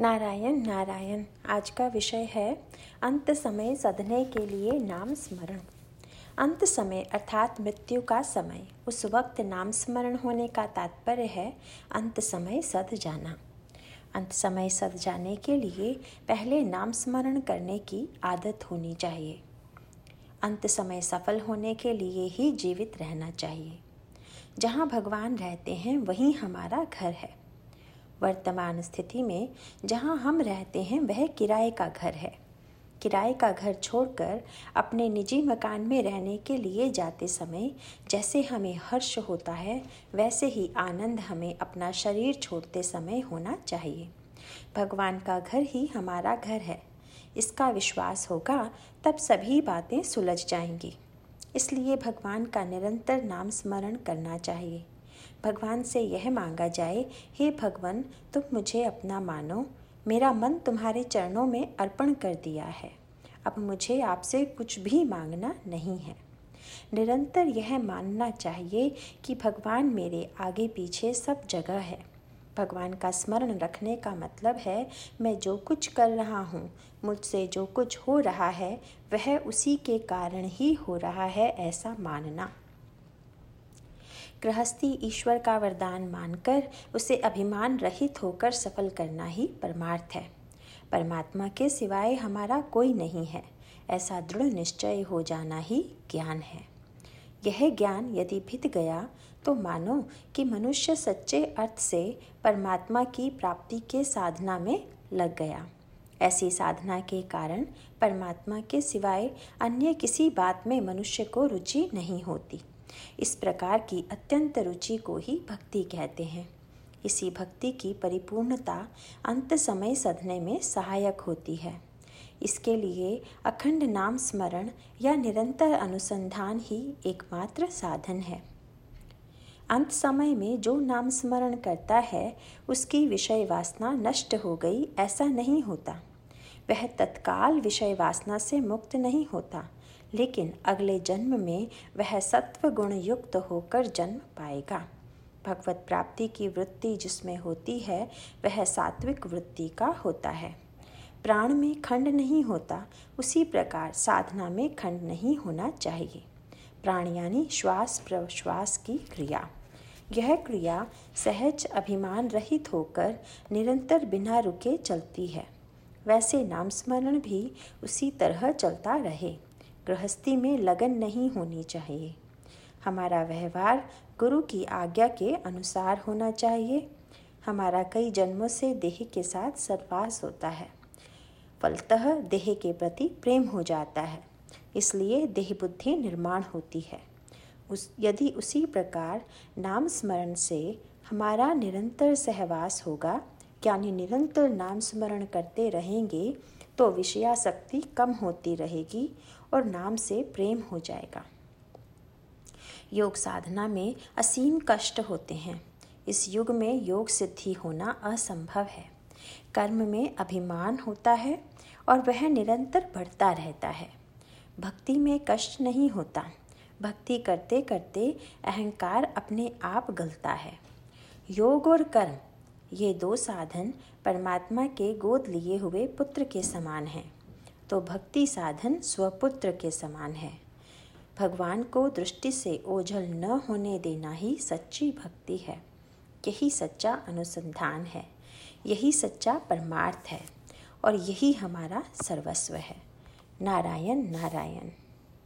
नारायण नारायण, आज का विषय है अंत समय सधने के लिए नाम स्मरण। अंत समय अर्थात मृत्यु का समय, उस वक्त नाम स्मरण होने का तात्पर्य है अंत समय सध जाना। अंत समय सध जाने के लिए पहले नाम स्मरण करने की आदत होनी चाहिए। अंत समय सफल होने के लिए ही जीवित रहना चाहिए। जहाँ भगवान रहते हैं, वहीं हमारा घर है। वर्तमान स्थिति में जहाँ हम रहते हैं, वह किराए का घर है। किराए का घर छोड़कर अपने निजी मकान में रहने के लिए जाते समय जैसे हमें हर्ष होता है, वैसे ही आनंद हमें अपना शरीर छोड़ते समय होना चाहिए। भगवान का घर ही हमारा घर है। इसका विश्वास होगा, तब सभी बातें सुलझ जाएँगी। इसलिए भगवान का निरंतर नाम स्मरण करना चाहिए। भगवान से यह मांगा जाए, हे भगवान, तुम मुझे अपना मानो। मेरा मन तुम्हारे चरणों में अर्पण कर दिया है। अब मुझे आपसे कुछ भी मांगना नहीं है। निरंतर यह मानना चाहिए कि भगवान मेरे आगे पीछे सब जगह है। भगवान का स्मरण रखने का मतलब है, मैं जो कुछ कर रहा हूँ, मुझसे जो कुछ हो रहा है, वह उसी के कारण ही हो रहा है ऐसा मानना। गृहस्थी ईश्वर का वरदान मानकर उसे अभिमान रहित होकर सफल करना ही परमार्थ है। परमात्मा के सिवाय हमारा कोई नहीं है। ऐसा दृढ़ निश्चय हो जाना ही ज्ञान है। यह ज्ञान यदि भित गया तो मानो कि मनुष्य सच्चे अर्थ से परमात्मा की प्राप्ति के साधना में लग गया। ऐसी साधना के कारण परमात्मा के सिवाय अन्य किसी बात में मनुष्य को रुचि नहीं होती। इस प्रकार की अत्यंत रुचि को ही भक्ति कहते हैं। इसी भक्ति की परिपूर्णता अंत समय सधने में सहायक होती है। इसके लिए अखंड नाम स्मरण या निरंतर अनुसंधान ही एकमात्र साधन है। अंत समय में जो नाम स्मरण करता है, उसकी विषय वासना नष्ट हो गई ऐसा नहीं होता। वह तत्काल विषय वासना से मुक्त नहीं होता। लेकिन अगले जन्म में वह सत्व गुण युक्त होकर जन्म पाएगा। भगवत प्राप्ति की वृत्ति जिसमें होती है, वह सात्विक वृत्ति का होता है। प्राण में खंड नहीं होता, उसी प्रकार साधना में खंड नहीं होना चाहिए। प्राण यानी श्वास प्रश्वास की क्रिया। यह क्रिया सहज अभिमान रहित होकर निरंतर बिना रुके चलती है। वैसे नाम स्मरण भी उसी तरह चलता रहे। गृहस्थी में लगन नहीं होनी चाहिए। हमारा व्यवहार गुरु की आज्ञा के अनुसार होना चाहिए। हमारा कई जन्मों से देह के साथ सरवास होता है। फलतः देह के प्रति प्रेम हो जाता है, इसलिए देह बुद्धि निर्माण होती है। उस, यदि उसी प्रकार नाम स्मरण से हमारा निरंतर सहवास होगा यानी निरंतर नाम स्मरण करते रहेंगे तो विषयाशक्ति कम होती रहेगी और नाम से प्रेम हो जाएगा। योग साधना में असीम कष्ट होते हैं। इस युग में योग सिद्धि होना असंभव है। कर्म में अभिमान होता है और वह निरंतर बढ़ता रहता है। भक्ति में कष्ट नहीं होता। भक्ति करते करते अहंकार अपने आप गलता है। योग और कर्म ये दो साधन परमात्मा के गोद लिए हुए पुत्र के समान हैं। तो भक्ति साधन स्वपुत्र के समान है। भगवान को दृष्टि से ओझल न होने देना ही सच्ची भक्ति है। यही सच्चा अनुसंधान है। यही सच्चा परमार्थ है। और यही हमारा सर्वस्व है। नारायण नारायण।